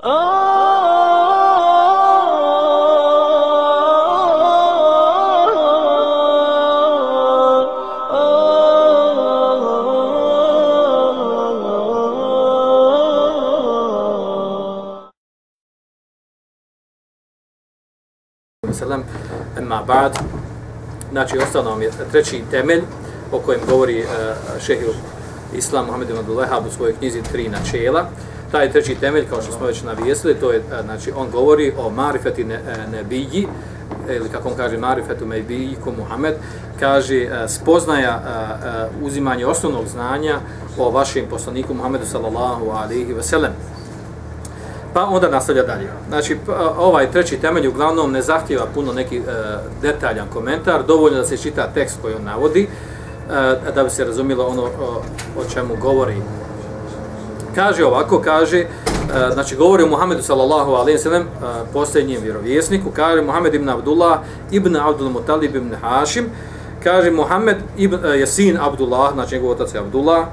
Sallam, ma ba'd, znači ostalo nam je treći temelj o kojem govori eh, uh, šehir Islam Muhammed ibn Abdullah u svojoj knjizi Tri načela. Taj treći temelj, kao što smo već navijesili, to je, e, znači, on govori o marifeti ne, e, nebiji, ili kako on kaže, marifetu mebiji ko Muhammed, kaže e, spoznaja uzimanje osnovnog znanja o vašem poslaniku Muhammedu sallallahu alaihi ve sellem. Pa onda nastavlja dalje. Znači, ovaj treći temelj uglavnom ne zahtjeva puno neki e, detaljan komentar, dovoljno da se čita tekst koji on navodi, e, da bi se razumilo ono o, o čemu govori. Kaže ovako, kaže, e, znači govori o Muhammedu sallallahu alaihi wa sallam, e, posljednjem vjerovjesniku, kaže Muhammed ibn Abdullah ibn Abdul Mutalib ibn Hashim, kaže Muhammed ibn, e, je sin Abdullah, znači njegov otac je Abdullah,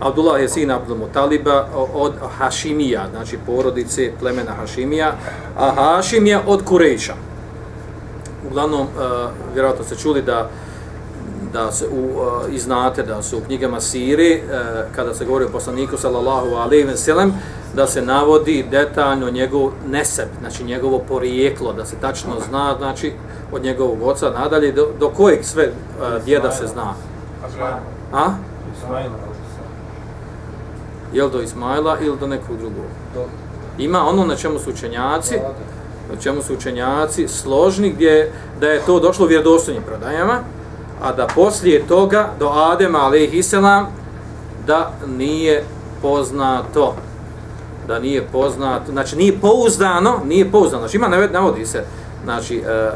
Abdullah je sin Abdul Mutaliba od Hašimija, znači porodice plemena Hašimija, a Hašim je od Kurejša. Uglavnom, uh, vjerojatno ste čuli da da se u, e, uh, iznate da su u knjigama Siri, uh, kada se govori o poslaniku sallallahu alaihi ve sellem, da se navodi detaljno njegov neseb, znači njegovo porijeklo, da se tačno zna, znači od njegovog oca nadalje, do, do kojeg sve uh, djeda se zna. A? Ismaila jel do Ismaila ili do nekog drugog. Ima ono na čemu su učenjaci, na čemu su učenjaci složni gdje da je to došlo u vjerodostojnim predajama, a da poslije toga do Adema alejhi selam da nije poznato da nije poznato, znači nije pouzdano, nije pouzdano, znači ima navodi se, znači e, e,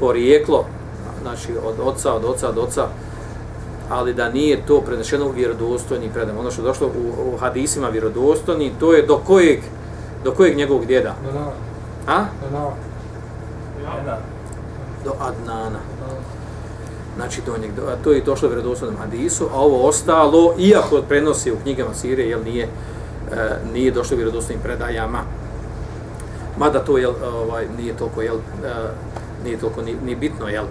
porijeklo, znači od oca, od oca, od oca, ali da nije to prenešeno u vjerodostojni predam. Ono što je došlo u, u hadisima vjerodostojni, to je do kojeg, do kojeg njegovog djeda? A? Do Adnana. Znači, donjeg, a to je došlo u vjerodostojnom hadisu, a ovo ostalo, iako prenosi u knjigama Sirije, jel nije, e, nije došlo u vjerodostojnim predajama. Mada to jel, ovaj, nije toliko, jel, e, nije toliko ni, ni bitno, jel, e,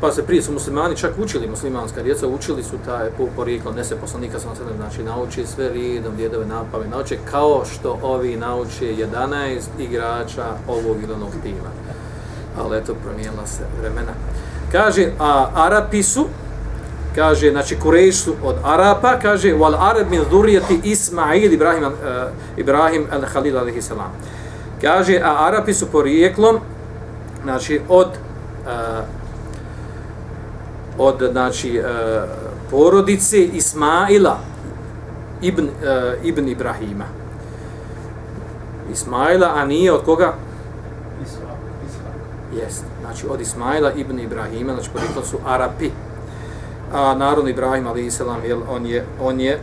Pa se prije su muslimani čak učili, muslimanska djeca učili su taj porijeklo, ne se poslanika sam se znači nauči sve ridom, djedove napave, nauče kao što ovi nauče 11 igrača ovog ili onog tima. Ali eto, promijenila se vremena. Kaže, a Arapi su, kaže, znači Kurejš su od Arapa, kaže, wal Arab min zurijeti Ismail Ibrahim, uh, Ibrahim al-Halil alaihi salam. Kaže, a Arapi su porijeklom, znači, od uh, od znači uh, porodice Ismaila ibn uh, ibn Ibrahima. Ismaila, a nije od koga? Jest. Znači od Ismaila ibn Ibrahima, znači poreklo su Arapi. A narod Ibrahim ali islam, jel on je on je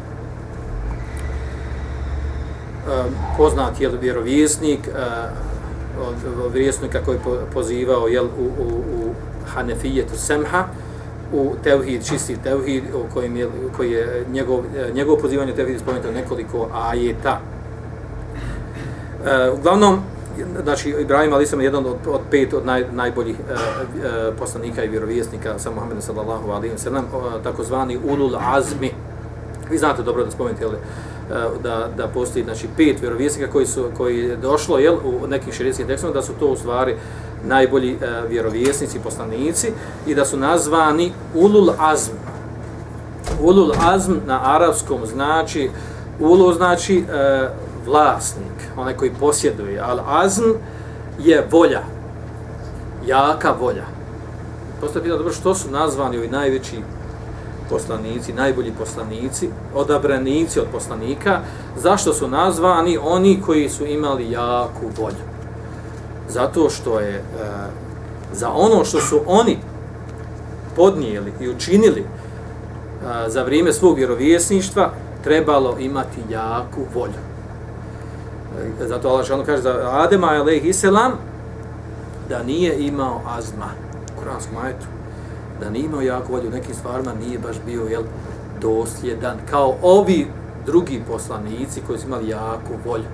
um, poznat jel vjerovjesnik uh, od vjerovjesnika koji je pozivao jel u, u, u Hanefijetu Semha, u tevhid, čisti tevhid, u kojem je, koji je njegov, e, njegov pozivanje tevhid spomenuto nekoliko ajeta. E, uglavnom, znači, Ibrahim Ali sam jedan od, od pet od naj, najboljih e, e, poslanika i vjerovjesnika sa Muhammedom sallallahu alejhi ve sellem, takozvani ulul azmi. Vi znate dobro da spomenete jel, eh, da, da postoji znači, pet vjerovjesnika koji su koji je došlo jel, u nekim šerijskim tekstovima da su to u stvari najbolji e, vjerovjesnici, poslanici i da su nazvani ulul azm. Ulul azm na arapskom znači ulul znači e, vlasnik, onaj koji posjeduje, al azm je volja, jaka volja. Postoje pitanje dobro što su nazvani ovi najveći poslanici, najbolji poslanici, odabranici od poslanika, zašto su nazvani oni koji su imali jaku volju? zato što je e, za ono što su oni podnijeli i učinili e, za vrijeme svog vjerovjesništva trebalo imati jaku volju. Zato Allah šanu kaže za Adema alaihi selam da nije imao azma u kuranskom ajetu, da nije imao jaku volju nekim stvarima, nije baš bio jel, dosljedan kao ovi drugi poslanici koji su imali jaku volju.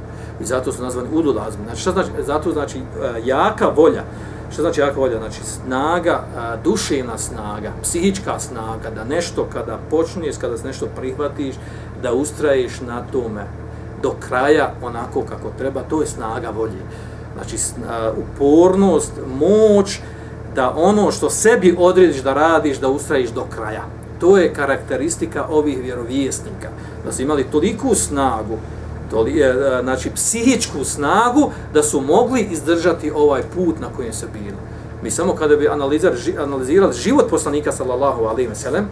I zato su nazvani udulazmi. Znači, šta znači? Zato znači e, jaka volja. Šta znači jaka volja? Znači snaga, e, duševna snaga, psihička snaga, da nešto kada počneš, kada se nešto prihvatiš, da ustraješ na tome do kraja onako kako treba, to je snaga volje. Znači, upornost, moć, da ono što sebi odrediš da radiš, da ustrajiš do kraja. To je karakteristika ovih vjerovjesnika. Da su imali toliku snagu, toli, e, e, znači psihičku snagu, da su mogli izdržati ovaj put na kojem se bili. Mi samo kada bi analizirali, analizirali život poslanika sallallahu alaihi ve sellem,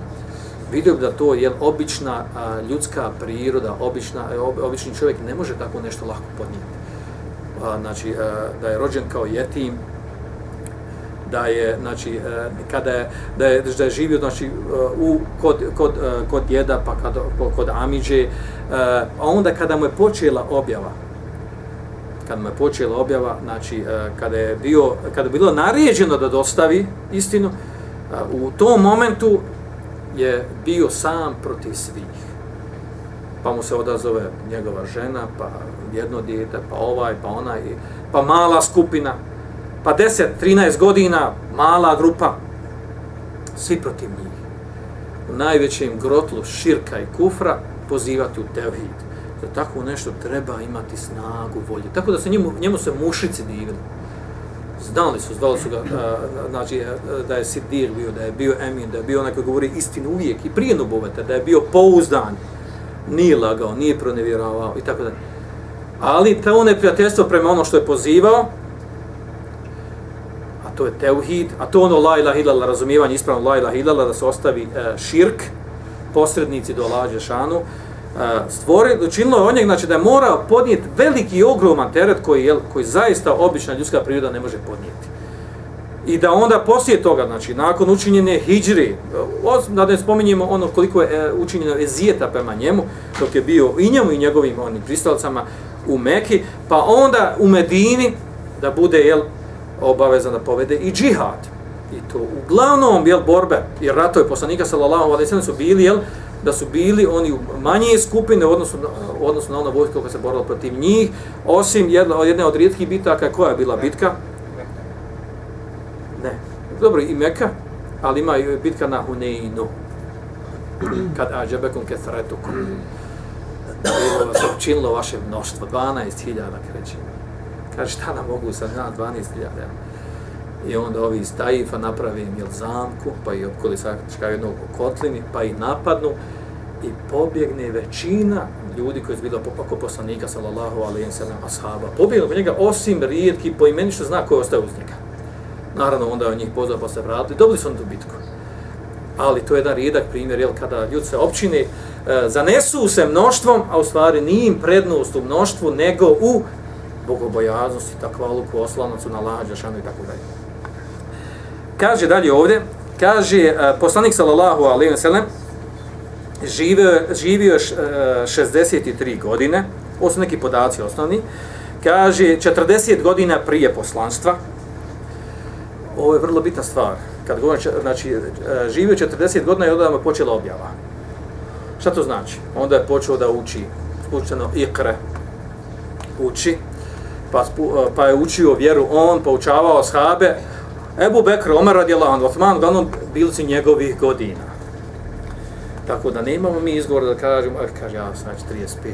vidio bi da to je obična a, ljudska priroda, obična, e, ob, obični čovjek ne može tako nešto lako podnijeti. A, znači, a, da je rođen kao jetim, da je znači e, kada je da je da je živio znači u kod kod kod djeda pa kad kod Amidže a onda kada mu je počela objava kad mu je počela objava znači kada je bio kada je bilo naređeno da dostavi istinu u tom momentu je bio sam protiv svih pa mu se odazove njegova žena pa jedno dijete pa ovaj pa onaj pa mala skupina pa 10, 13 godina, mala grupa, svi protiv njih. U najvećem grotlu širka i kufra pozivati u tevhid. Za tako nešto treba imati snagu volje. Tako da se njemu, njemu se mušici divili. Znali su, znali su ga, e, a, znači, e, da je Sidir bio, da je bio Emin, da je bio onaj koji govori istinu uvijek i prije nuboveta, da je bio pouzdan, nije lagao, nije pronevjeravao i tako da. Ali to ono neprijateljstvo prema ono što je pozivao, a to je teuhid, a to ono la ilaha illallah, razumijevanje ispravno la ilaha illallah, da se ostavi e, širk, posrednici do lađe šanu, uh, učinilo je on njeg, znači da je morao podnijeti veliki i ogroman teret koji, je, koji zaista obična ljudska priroda ne može podnijeti. I da onda poslije toga, znači nakon učinjene hijđri, da ne spominjemo ono koliko je e, učinjeno ezijeta prema njemu, dok je bio i njemu i njegovim onim pristalcama u Meki, pa onda u Medini da bude jel, obavezan da povede i džihad. I to uglavnom jel, borbe, jer ratovi poslanika sallallahu alaihi sallam su bili, jel, da su bili oni u manje skupine u odnosu na, u odnosu na ono vojsko koja se borila protiv njih, osim jedna, jedne od rijetkih bitaka, koja je bila bitka? Ne. Dobro, i Meka, ali ima i bitka na Huneinu. Kad ađebekom kethretukom. Bilo se učinilo vaše mnoštvo, 12.000 krećima. Kaže, šta nam mogu sa na 12.000? I onda ovi iz Tajifa naprave im jel, zamku, pa i opkoli sačka jednog kotlini, pa i napadnu i pobjegne većina ljudi koji su bili oko poslanika, sallallahu alaihi wa sallam, ashaba. Pobjegnu po njega, osim rijetki, po imeni što zna koji ostaje uz njega. Naravno, onda je njih pozvao pa se vratili, dobili su on tu bitku. Ali to je jedan rijedak primjer, jel, kada ljudi se općine, e, zanesu se mnoštvom, a u stvari nije im prednost u mnoštvu, nego u bogobojaznosti, takvaluku, oslanacu na lađa, šanu i tako dalje. Kaže dalje ovdje, kaže uh, poslanik sallallahu alejhi ve sellem živio, živio š, e, uh, 63 godine, ovo su neki podaci osnovni, kaže 40 godina prije poslanstva, ovo je vrlo bitna stvar, kad govorim, znači, e, živio 40 godina i onda mu je počela objava. Šta to znači? Onda je počeo da uči, učeno ikre, uči, pa, pa je učio vjeru. On, poučavao ashabe, Ebu Bekr, Omer radijela, Osman, uglavnom bili su njegovih godina. Tako da ne imamo mi izgovor da kažemo, eh, kaže, ja sam znači 35.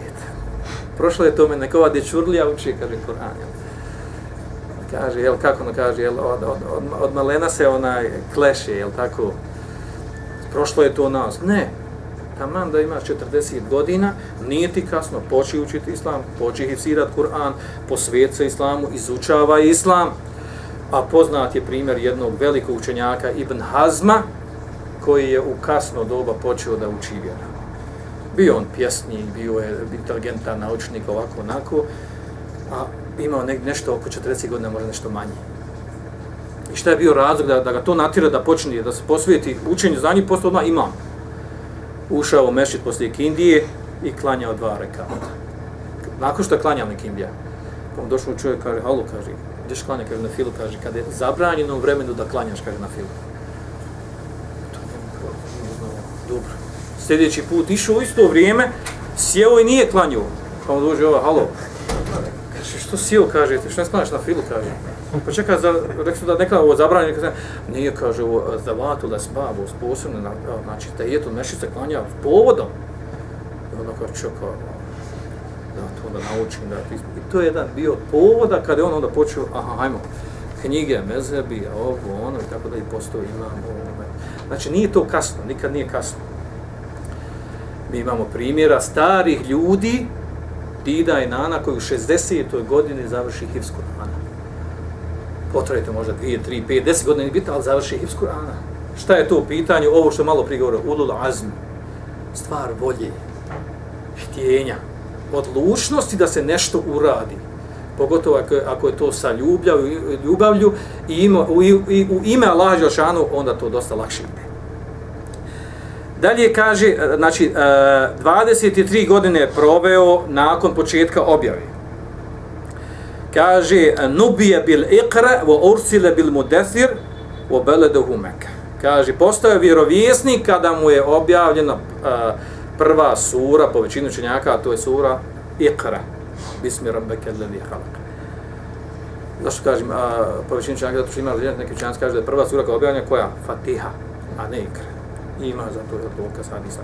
Prošlo je to neka ova dječurlija uči, kaže Koran, jel? Kaže, jel, kako ono kaže, jel, od, od, od, od malena se onaj kleše, jel, tako? Prošlo je to nas. Ne, taman da imaš 40 godina, nije ti kasno, poči učiti islam, poči hifsirat Kur'an, posvijet se islamu, izučava islam, a poznat je primjer jednog velikog učenjaka Ibn Hazma, koji je u kasno doba počeo da uči vjera. Bio on pjesnik, bio je inteligentan naučnik, ovako, onako, a imao ne, nešto oko 40 godina, možda nešto manje. I šta je bio razlog da, da ga to natira da počne, da se posvijeti učenju za njih, postao odmah imam ušao u mešit poslije Kindije i klanjao dva rekata. Nakon što je klanjao nek Indija, pa mu došao čovjek, kaže, halo, kaže, gdješ klanja, kaže, na filu, kaže, kada je zabranjeno vremenu da klanjaš, kaže, na filu. To dobro. Sljedeći put išao u isto vrijeme, Sjeo i nije klanjao. Pa mu dođe ova, halo. Kaže, što sjeo, kažete, što ne sklanjaš na filu, kaže. Pa čeka, za, rekli da nekada ovo zabranjeno, kaže, nije, kaže, ovo, e, za vatu da spavu, sposobno, znači, da je to nešto znači, se klanja povodom. I onda kaže, čeka, da to da naučim, da ti... I to je jedan bio povoda kada je on onda počeo, aha, hajmo, knjige, mezebi, ovo, ono, i tako da i postoji imam, ovo, Znači, nije to kasno, nikad nije kasno. Mi imamo primjera starih ljudi, dida i nana, koji u 60. godini završi Hivs Kur'ana. Potrajite možda 2, 3, 5, 10 godina nije bitno, ali završi Hivs Kur'ana. Šta je to u pitanju? Ovo što malo prigovora, ulul azm, stvar volje, htjenja, odlučnosti da se nešto uradi. Pogotovo ako, ako je to sa ljubavlju, ljubavlju i, ima, u, i u ime Allaha Đelšanu, onda to dosta lakše ide. Dalje kaže, znači, e, 23 godine je proveo nakon početka objave. Kaže, nubije bil ikra, vo ursile bil mudesir, vo beledohu meka. Kaže, postao vjerovjesnik kada mu je objavljena uh, e, prva sura, po većinu učenjaka, a to je sura ikra. Bismi rabbeke ladhi halak. Zašto kažem, a, po većinu učenjaka, zato što ima neki učenjaci kaže da je prva sura koja je objavljena, koja? Fatiha, a ne ikra ima za to je dokaz hadisa.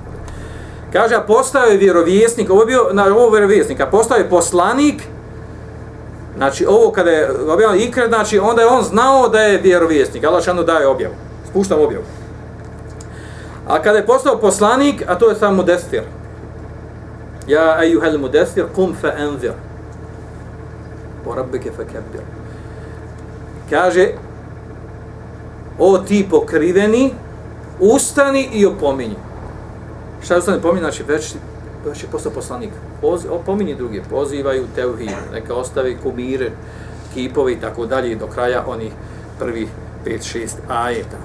Kaže, a postao je vjerovjesnik, ovo je bio, na ovo vjerovjesnik, a postao je poslanik, znači ovo kada je objavljeno Iqra, znači onda je on znao da je vjerovjesnik, Allah šanu daje objavu, spuštam objavu. A kada je postao poslanik, a to je samo mudestir. Ja ejuhel mudestir, kum fe enzir. Po rabbike fe kebir. Kaže, o ti pokriveni, ustani i opominji. Šta je ustani opominji? Znači, već, već je postao poslanik. Poz, opominji druge, pozivaju teuhid, neka ostavi kumire, kipove i tako dalje do kraja onih prvih 5-6 ajeta.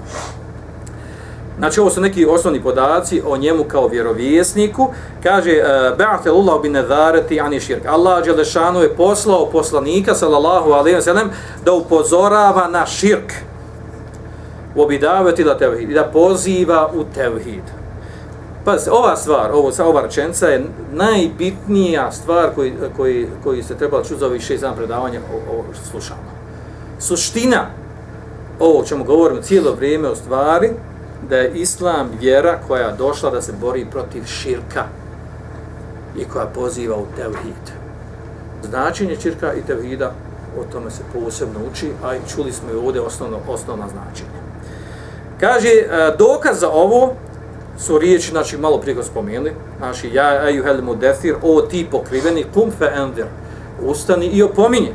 Znači, ovo su neki osnovni podaci o njemu kao vjerovjesniku. Kaže, e, bin Nedareti ani širk. Allah Đelešanu je poslao poslanika, sallallahu alejhi ve sellem da upozorava na širk u obidavati da tevhid, da poziva u tevhid. Pa ova stvar, ovo, ova rečenca je najbitnija stvar koji, koji, koji se treba čuti za ovih šest dana predavanja o, o što slušamo. Suština ovo čemu govorimo cijelo vrijeme o stvari, da je islam vjera koja je došla da se bori protiv širka i koja poziva u tevhid. Značenje širka i tevhida, o tome se posebno uči, a i čuli smo i ovdje osnovno, osnovna značenja. Kaže, e, dokaz za ovo su riječi, znači malo prije ga spomenuli, znači, ja eju hel mudethir, o ti pokriveni, kum fe endir, ustani i opominje.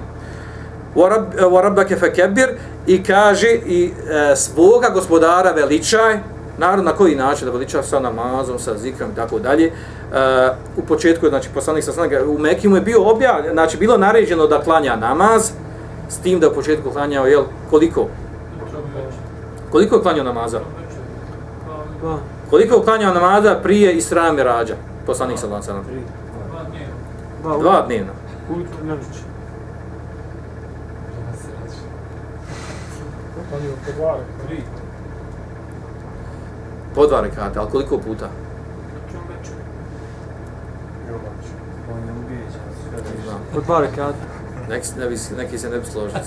Wa rabbake fe kebir, i kaže, i e, svoga gospodara veličaj, narod na koji način da veliča sa namazom, sa zikrom i tako dalje. E, u početku, znači, poslanik sa snaga, u Mekimu je bio objavljen, znači, bilo naređeno da klanja namaz, s tim da u početku klanjao, jel, koliko? Koliko je klanjao namaza? Koliko je klanjao namaza prije Isra Mirađa? Poslanik sa nam. Dva, Dva dnevna. Po dva rekata, ali koliko puta? Po dva rekata. Neki, neki se ne bi složili.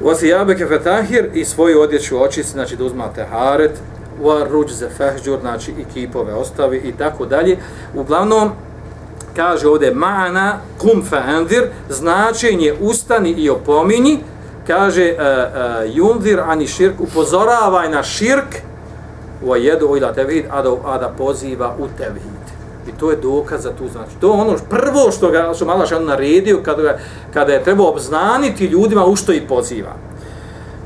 Vasi jabeke fetahir i svoju odjeću očisti, znači da uzmate haret, wa ruđ za fehđur, znači i kipove ostavi i tako dalje. Uglavnom, kaže ovdje mana kum feendir, značenje ustani i opominji, kaže e, e, junzir ani širk, upozoravaj na širk, wa jedu ila tevhid, a da, a da poziva u tevhid. I to je dokaz za tu znači. To je ono prvo što ga što Malaš on naredio kada kada je trebao obznaniti ljudima u što ih poziva.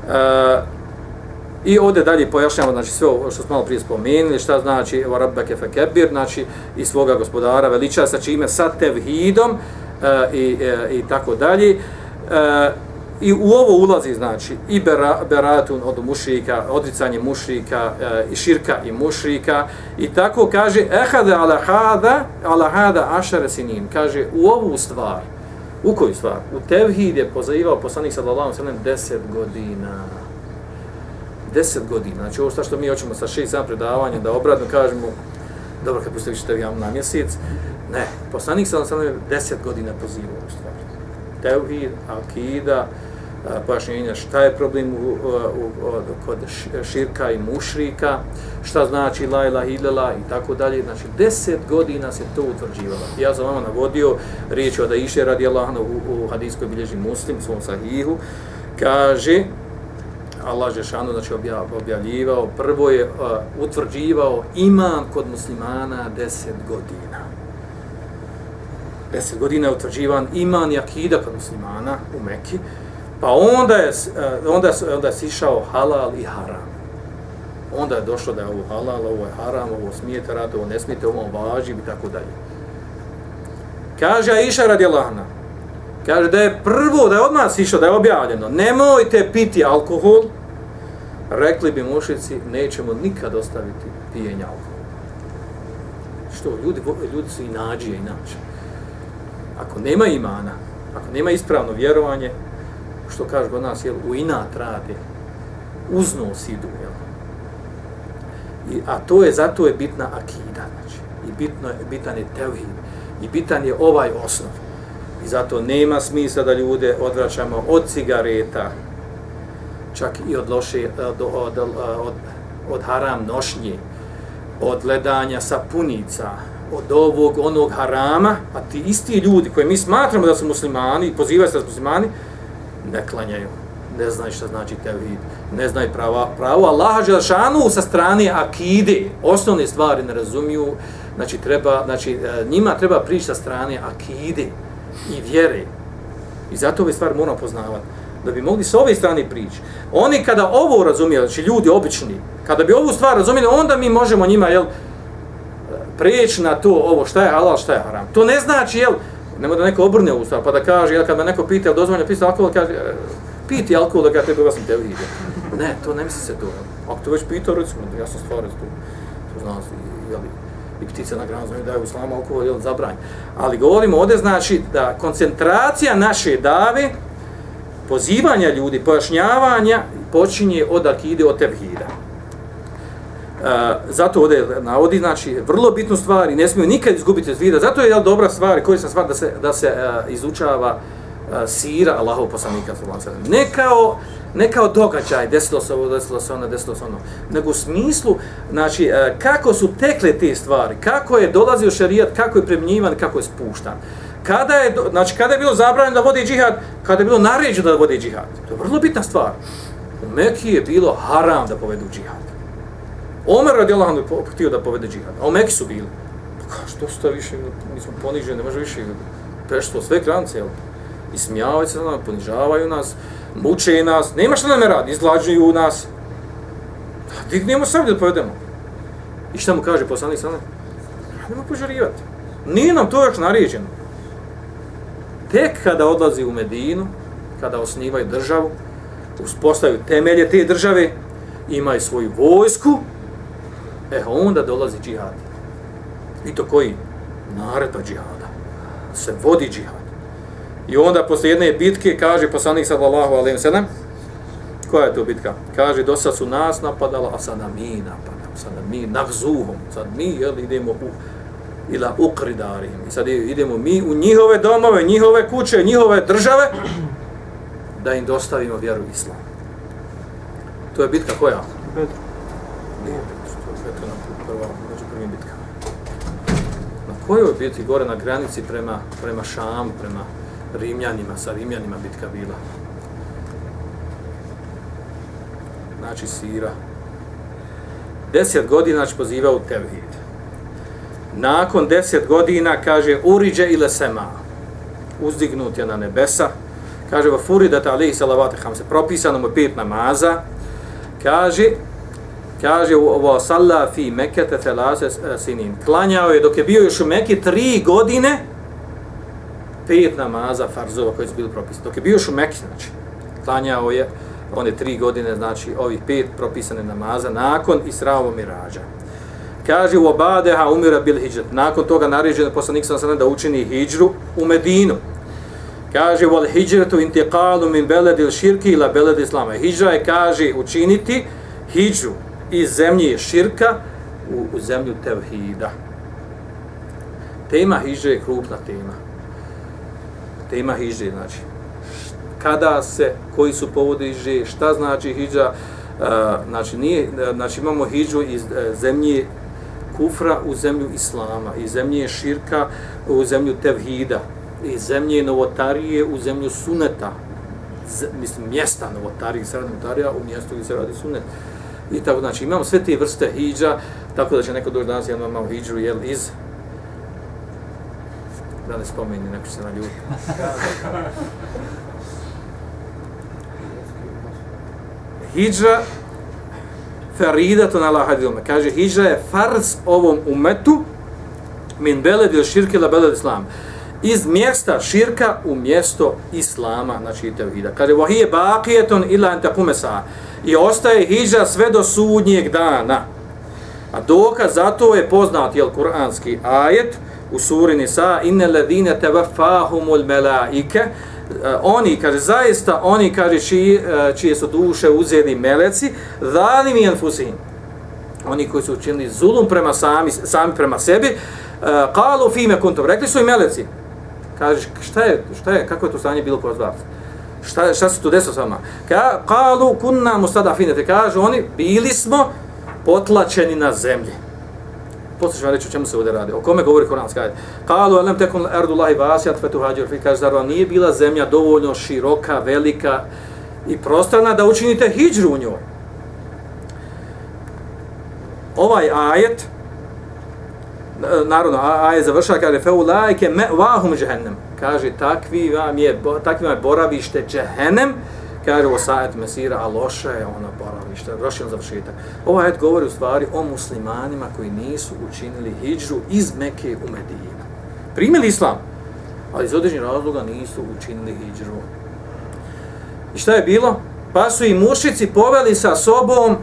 E, I ovdje dalje pojašnjamo znači sve što smo malo prije spomenuli, šta znači Rabbeke fekebir, znači i svoga gospodara veliča sa čime sa tevhidom e, i, e, i tako dalje. E, I u ovo ulazi znači i beratun od mušrika, odricanje mušrika e, i širka i mušrika. I tako kaže ehade ala hada ala hada ašare sinin. Kaže u ovu stvar u koju stvar? U tevhid je pozivao poslanik sallallahu alejhi ve sellem 10 godina. 10 godina. Znači ovo što mi hoćemo sa šest sam predavanja da obradno kažemo dobro, kad puste više tevhid na mjesec, ne, poslanik sam sam deset godina pozivao u stvar. Tevhid, akida, pojašnjenja šta je problem u, u, u, kod širka i mušrika, šta znači la ilaha illallah i tako dalje. Znači, deset godina se to utvrđivalo. Ja sam vama navodio riječ od Aisha radi Allahana u, u hadijskoj bilježi muslim, svom sahihu, kaže, Allah Žešanu znači obja, objavljivao, prvo je uh, utvrđivao imam kod muslimana deset godina. Deset godina je utvrđivan iman i akida kod muslimana u Mekiji, Pa onda je, e, onda, onda je sišao halal i haram. Onda je došlo da je ovo halal, ovo je haram, ovo smijete raditi, ovo ne smijete, ovo važi i tako dalje. Kaže Aisha radi Allahna, kaže da je prvo, da je odmah sišao, da je objavljeno, nemojte piti alkohol, rekli bi mušici, nećemo nikad ostaviti pijenje alkohola. Što, ljudi, ljudi su i nađije i nađe. Ako nema imana, ako nema ispravno vjerovanje, što kaže kod nas, jel, u inat rade, uznos idu, jel. I, a to je, zato je bitna akida, znači, i bitno je, bitan je tevhid, i bitan je ovaj osnov. I zato nema smisla da ljude odvraćamo od cigareta, čak i od loše, e, od, od, od, od, od haram nošnje, od gledanja sapunica, od ovog, onog harama, a ti isti ljudi koji mi smatramo da su muslimani, pozivaju se da su muslimani, ne klanjaju, ne znaju šta znači tevhid, ne znaju prava, pravo Allaha Želšanu sa strane akide, osnovne stvari ne razumiju, znači, treba, znači e, njima treba prići sa strane akide i vjere. I zato ove stvari moramo poznavati. Da bi mogli s ove strane prići. Oni kada ovo razumiju, znači ljudi obični, kada bi ovu stvar razumijeli, onda mi možemo njima, jel, e, prijeći na to, ovo, šta je halal, šta je haram. To ne znači, jel, Nemo da neko obrne usta, pa da kaže, ja kad me neko pita, dozvoljno pisa alkohol, kaže, e, piti alkohol da ga tebe vas te vidi. Ne, to ne misli se to. Ako to već pitao, recimo, ja sam stvar, to, to znam, se, jeli, i ptice na granu znaju da je u islamu alkohol, jel, zabranj. Ali govorimo ovdje, znači, da koncentracija naše dave, pozivanja ljudi, pojašnjavanja, počinje od akide, od tevhida. Eh, zato ovdje navodi, znači, vrlo bitnu stvar i ne smiju nikad izgubiti iz vida. Zato je jel, dobra stvar korisna stvar da se, da se uh, izučava uh, sira Allahov poslanika. Ne kao, ne kao događaj, desilo se ovo, desilo se ono, desilo se ono, nego u smislu, znači, uh, kako su tekle te stvari, kako je dolazio šarijat, kako je premnjivan, kako je spuštan. Kada je, znači, kada je bilo zabranjeno da vodi džihad, kada je bilo naređeno da vodi džihad. To je vrlo bitna stvar. U Mekiji je bilo haram da povedu džihad. Omer radi je htio da povede džihad, a u Meki su bili. Pa kao, što su to više, mi smo poniženi, ne može više, prešlo sve krance, jel? I smijavaju se nam, ponižavaju nas, muče nas, nema što nam radi, izglađuju nas. Dignemo sebi da povedemo. I šta mu kaže poslanik sada? Nema požarivati. Nije nam to još naređeno. Tek kada odlazi u Medinu, kada osnivaju državu, uspostavaju temelje te države, imaju svoju vojsku, E onda dolazi džihad. I to koji? Naredba džihada. Se vodi džihad. I onda posle jedne bitke kaže poslanik sallallahu alejhi ve sellem koja je to bitka? Kaže do sad su nas napadala, a sada mi napadamo, sada mi nahzuhom, sad mi jel, idemo u ila ukridarim. I sad idemo mi u njihove domove, njihove kuće, njihove države da im dostavimo vjeru islam. To je bitka koja? Bedru. Nije kojoj biti gore na granici prema, prema Šamu, prema Rimljanima, sa Rimljanima bitka bila? Znači Sira. Deset godina znači pozivao u Tevhid. Nakon deset godina kaže Uriđe ile sema. Uzdignut je na nebesa. Kaže Vafuridat alihi salavate hamse. Propisano mu pet namaza. Kaže kaže ovo salla fi mekete telase eh, sinin. Klanjao je dok je bio još u Mekke tri godine pet namaza farzova koji su bili propisani. Dok je bio još u Mekke, znači, klanjao je one tri godine, znači, ovih pet propisane namaza nakon Israovo mirađa. Kaže u Obadeha umira bil hijđat. Nakon toga naređen je poslanik sam da učini hijđru u Medinu. Kaže wal hijđratu intiqalu min beledil širki ila beled islama. Hijđra je, kaže, učiniti hijđru iz zemlje širka u, u zemlju tevhida. tema hiđe je krupna tema. Tema hiđe, znači, kada se, koji su povode hiđe, šta znači hiđa, znači, nije, znači imamo hiđu iz e, zemlje kufra u zemlju islama, iz zemlje širka u zemlju tevhida, iz zemlje novotarije u zemlju suneta, Z, mislim, mjesta novotarije, sredi novotarija u mjestu gdje se radi sunet. I tako, znači, imamo sve te vrste hidža tako da će neko doći danas, ja imam hidžu jel, iz da ne spomeni, neko se na ljudi. Hidža farida to na lahadilme. Kaže, hidža je farz ovom umetu min beled ili širke la beled islam. Iz mjesta širka u mjesto islama, znači tevhida. Kaže, vahije bakijeton ila entakumesa. I ostaje hidža sve do sudnjeg dana. A dokaz za to je poznat, jel, kuranski ajet, u suri Nisa inne ledine tevaffahumul melaike e, oni, kaže, zaista oni, kaže, čije, čije su duše uzeli meleci zalim i enfusin oni koji su učinili zulum prema sami, sami prema sebi e, kalu fime kuntum, rekli su i meleci. Kaže, šta je, šta je, kako je to stanje bilo kod vas? Šta, šta se tu desilo s vama Ka, kalu kunna mustadafine, te kažu oni bili smo potlačeni na zemlji Poslije ću vam reći o čemu se ovdje radi. O kome govori Koranska ajet? Kalu alam tekun erdu lahi vasijat fetu hađer fi. Kaže, zar nije bila zemlja dovoljno široka, velika i prostrana da učinite hijđru u njoj? Ovaj ajet, e, naravno, ajet završava, kaže, feulajke me vahum džehennem. Kaže, takvi vam je, takvi vam je boravište džehennem, kaže o sajet mesira, a loše je ono boravište, rošen završetak. Ovaj ajet govori u stvari o muslimanima koji nisu učinili hijđu iz Mekke u Medinu. Primili islam, ali iz određenih razloga nisu učinili hijđu. I šta je bilo? Pa su i mušici poveli sa sobom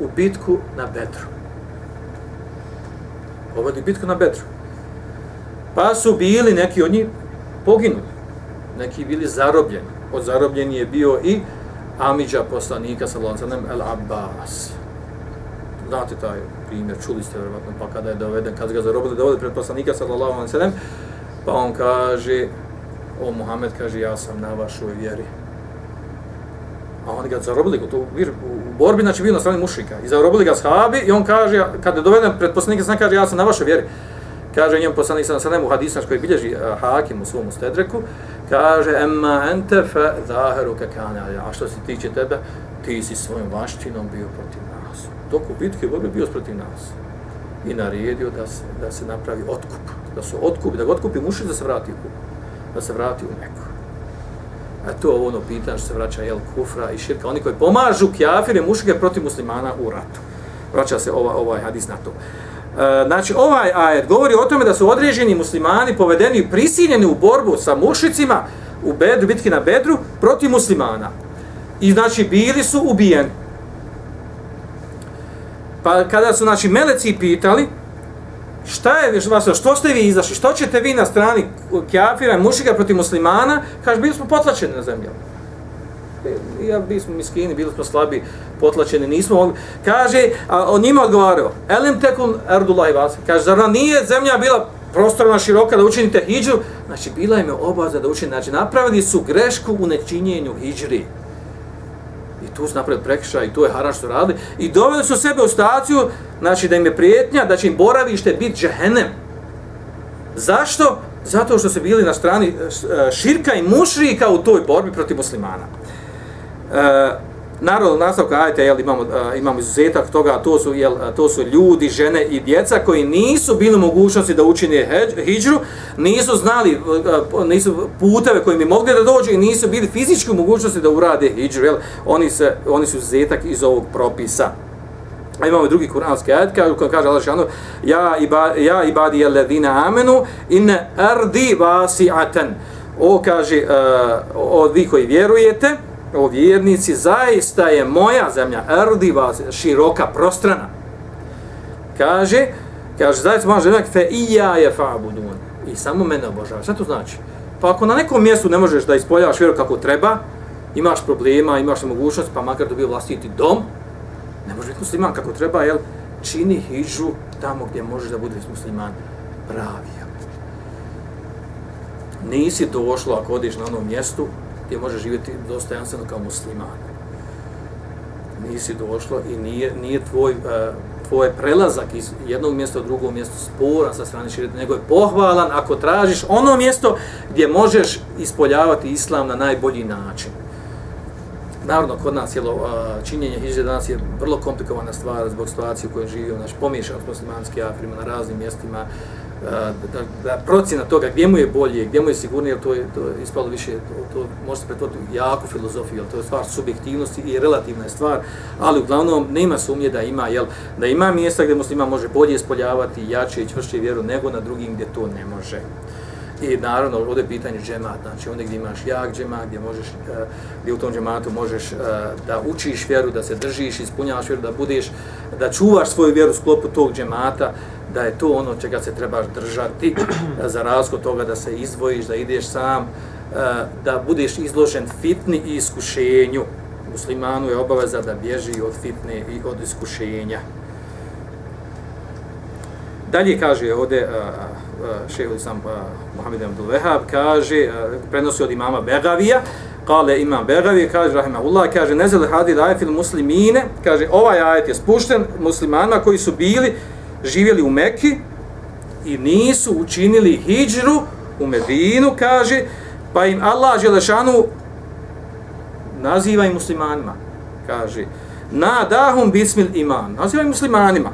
u bitku na Bedru. Poveli bitku na Bedru. Pa su bili neki od njih poginuli, neki bili zarobljeni od zarobljeni je bio i Amidža poslanika sallallahu alejhi El Abbas. Znate taj primjer, čuli ste vjerovatno, pa kada je doveden, kada ga zarobili dovede pred poslanika sallallahu alejhi ve pa on kaže, o Muhammed kaže, ja sam na vašoj vjeri. A oni ga zarobili, to u, u borbi, znači bio na strani mušika. I zarobili ga shabi, i on kaže, kada je doveden pred poslanika sallallahu kaže, ja sam na vašoj vjeri. Kaže njemu poslanik sa alejhi hadisom u hadisu koji bilježi uh, Hakim u svom stedreku, kaže emma ente fe zaheru kekane a što se tiče tebe ti si svojom vanštinom bio protiv nas. Dok u bitke borbe bio protiv nas. I naredio da se, da se napravi otkup. Da su otkupi, da ga otkupi muši da se vrati u da se vrati u neku a e to je ono pitanje što se vraća jel kufra i širka. Oni koji pomažu kjafire mušike protiv muslimana u ratu. Vraća se ova, ovaj hadis na to. E, znači, ovaj ajet govori o tome da su određeni muslimani povedeni i prisiljeni u borbu sa mušicima u Bedru, bitki na Bedru, protiv muslimana. I znači, bili su ubijeni. Pa kada su znači meleci pitali šta je vas što ste vi izašli što ćete vi na strani kafira i mušika protiv muslimana kaže bili smo potlačeni na zemlji ja bili smo miskini, bili smo slabi, potlačeni, nismo mogli. Kaže, a on njima odgovarao, elem tekun erdullahi vas. Kaže, zar nije zemlja bila prostorna, široka da učinite hijđu? Znači, bila im je obaza da učinite. Znači, napravili su grešku u nečinjenju hijđri. I tu su napravili prekrišaj i to je haram što radili. I doveli su sebe u staciju, znači da im je prijetnja da će im boravište biti džehennem. Zašto? Zato što su bili na strani e, širka i mušrika u toj borbi protiv muslimana. E, naravno, nastavka ajta, jel, imamo, uh, imamo izuzetak toga, to su, jel, eh, to su ljudi, žene i djeca koji nisu bili mogućnosti da učine hijđru, nisu znali uh, nisu puteve koji bi mogli da dođu i nisu bili fizički mogućnosti da urade hijđru, jel, oni, se, oni su izuzetak iz ovog propisa. A imamo drugi kuranski ajat koji kaže Allah šanu, ja, iba, ja ibadi badi ledina amenu in ardi vasi'atan. O, kaže, uh, o, vi koji vjerujete, o vjernici, zaista je moja zemlja, erdiva, široka, prostrana. Kaže, kaže, zaista moja zemlja, fe i ja je fa'budun. I samo mene obožava. Šta to znači? Pa ako na nekom mjestu ne možeš da ispoljavaš vjeru kako treba, imaš problema, imaš mogućnost, pa makar dobio vlastiti dom, ne može biti musliman kako treba, jel? Čini hižu tamo gdje možeš da budeš musliman pravi. nisi došlo ako odiš na onom mjestu gdje može živjeti dostojanstveno kao musliman. Nisi došlo i nije, nije tvoj, uh, tvoj prelazak iz jednog mjesta u drugo mjesto sporan sa strane širite, nego je pohvalan ako tražiš ono mjesto gdje možeš ispoljavati islam na najbolji način. Naravno, kod nas je e, činjenje hiđe danas je vrlo komplikovana stvar zbog situacije u kojoj živio, naš znači, pomiješan muslimanski afrima na raznim mjestima, da, da procjena toga gdje mu je bolje, gdje mu je sigurnije, to je, to je ispalo više, to, to može se pretvoriti u jaku filozofiju, jel, to je stvar subjektivnosti i relativna je stvar, ali uglavnom nema sumnje da ima, jel, da ima mjesta gdje muslima može bolje ispoljavati, jače i čvršće vjeru nego na drugim gdje to ne može. I naravno, ovdje je pitanje džemat, znači onda gdje imaš jak džemat, gdje možeš, eh, gdje u tom džematu možeš eh, da učiš vjeru, da se držiš, ispunjavaš vjeru, da budeš, da čuvaš svoju vjeru u sklopu tog džemata, da je to ono čega se trebaš držati, za razgo toga da se izdvojiš, da ideš sam, e, da budeš izložen fitni i iskušenju. Muslimanu je obaveza da bježi od fitne i od iskušenja. Dalje kaže ovdje, e, e, uh, šehu sam Muhammed Abdul Wehab, kaže, prenosi od imama Begavija, kale imam Begavija, kaže rahimahullah, kaže nezel hadi daje muslimine, kaže ovaj ajet je spušten muslimanima koji su bili, živjeli u Mekki i nisu učinili hijđru u Medinu, kaže, pa im Allah Želešanu naziva i muslimanima, kaže, nadahum bismil iman, naziva i muslimanima,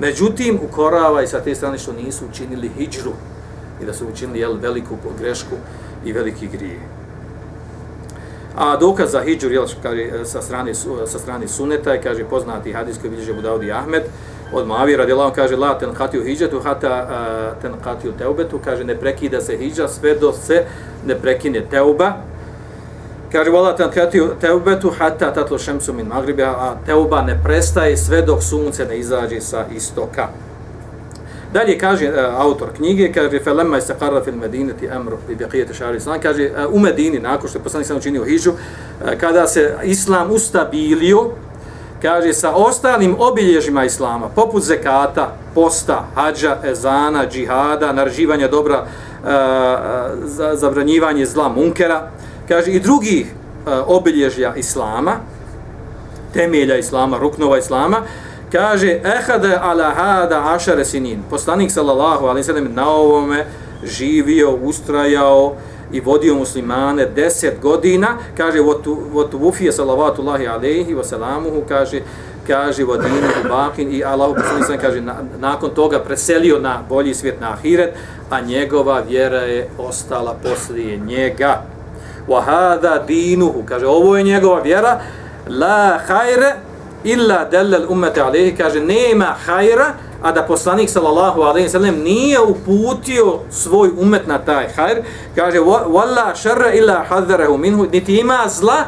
Međutim, ukorava i sa te strane što nisu učinili hijđru i da su učinili jel, veliku pogrešku i veliki grije. A dokaz za hijđur, jel, kaže, sa, strane, sa strane suneta je kaže, poznati hadis koji bilježe Budaudi Ahmed od Mavi radi kaže la ten hatiju hijđetu hata uh, ten hatiju teubetu, kaže ne prekida se hijđa sve do se ne prekine teuba, Kaže, vola tan teubetu hatta tatlu šemsu min magribi, a teuba ne prestaje sve dok sunce ne izađe sa istoka. Dalje kaže uh, autor knjige, kaže, felemma je sakarra fil medinati amru bi baqiyati šari islam, kaže, uh, u Medini, nakon što je poslanik sam učinio hidžu, uh, e, kada se islam ustabilio, kaže, sa ostalim obilježima islama, poput zekata, posta, hađa, ezana, džihada, narživanja dobra, e, za, zabranjivanje zla munkera, kaže i drugih e, obilježja islama, temelja islama, ruknova islama, kaže ehade ala hada ašare sinin. Poslanik sallallahu alaihi sallam na ovome živio, ustrajao i vodio muslimane deset godina, kaže votu vufije sallavatu alaihi wasalamuhu, kaže kaže vodinu u bakin i Allah poslanik kaže na, nakon toga preselio na bolji svijet na ahiret, a njegova vjera je ostala poslije njega. Wa hada dinuhu kaže ovo je njegova vjera la khaira illa delal al ummati kaže nema khaira a da poslanik sallallahu alejhi ve sellem nije uputio svoj umet na taj hajr, kaže walla sharra illa hadharahu minhu niti ima zla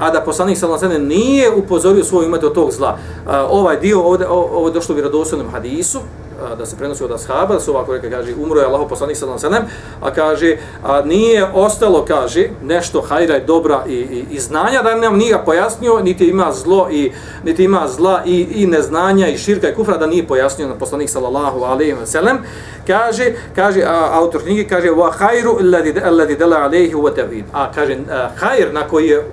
a da poslanik sallallahu alejhi ve sellem nije upozorio svoj umet od tog zla. Ovaj dio ovde ovo došlo u vjerodostojnom hadisu da se prenosi od ashaba, da su ovako rekli, kaže, umro je Allaho poslanik sallam sallam, a kaže, a nije ostalo, kaže, nešto hajra i dobra i, i, i znanja, da nam nije pojasnio, niti ima zlo i niti ima zla i, i neznanja i širka i kufra, da nije pojasnio na poslanik sallallahu alaihi wa sallam, kaže, kaže, a, autor knjige, kaže, wa hajru alladhi dala alaihi wa tawhid. A kaže, hajr na koji je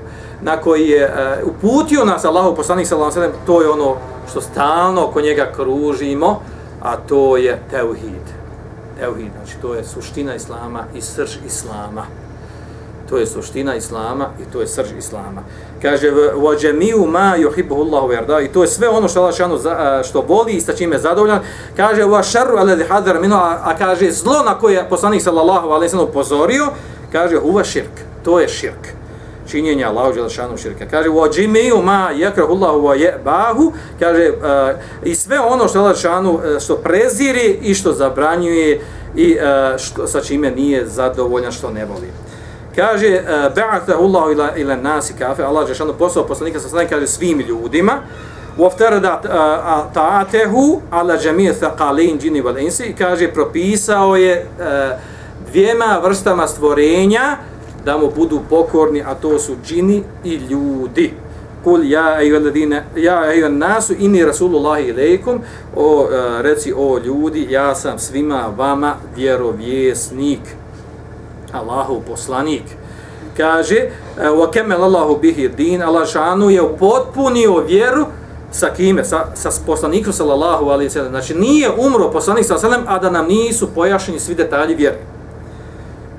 na koji je uh, uputio nas Allahu poslanik sallallahu alejhi ve sellem to je ono što stalno oko njega kružimo a to je teuhid. Teuhid, znači to je suština islama i srž islama. To je suština islama i to je srž islama. Kaže, vođemiju ma juhibu Allahu verda, i to je sve ono što Allah što voli i sa čime je zadovoljan. Kaže, va šaru alezi hadar minu, a, a kaže, zlo na koje je poslanik sallallahu alaihi sallam upozorio, kaže, uva širk, to je širk činjenja Allahu dželešanu širka. Kaže wa jimiu ma yakrahu Allahu wa yabahu, kaže uh, i sve ono što Allah dželešanu uh, eh, što preziri i što zabranjuje i uh, što sa čime nije zadovoljan što ne voli. Kaže uh, ba'athahu Allahu ila ila nasi kafe, Allah dželešanu poslao poslanika sa kaže svim ljudima waftarada ta'atehu ala jami'i thaqalin jinni wal insi kaže propisao je uh, dvijema vrstama stvorenja da mu budu pokorni, a to su džini i ljudi. Kul ja ejuladine, ja ayyuhan nasu inni rasulullahi ilaikum, o e, reci o ljudi ja sam svima vama vjerovjesnik. Allahov poslanik. Kaže e, wa kamala Allahu bihi din. Allah šanu je upotpunio vjeru sa kime? Sa, sa poslanikom sallallahu alejhi ve sellem znači nije umro poslanik sallallahu alejhi a da nam nisu pojašnjeni svi detalji vjere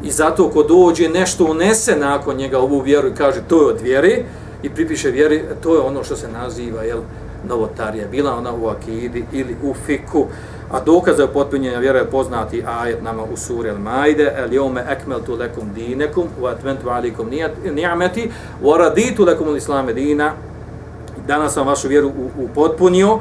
i zato ko dođe nešto unese nakon njega ovu vjeru i kaže to je od vjere i pripiše vjeri to je ono što se naziva jel novotarija. Bila ona u akidi ili u fiku A dokaz za potpunjenje vjere je poznati ajet nama u suri Al-Maide El jome ekmeltu lekum dinekum wa atmentu alikum ni'ameti u raditu lekum l-islame dina. Danas sam vašu vjeru upotpunio Uh,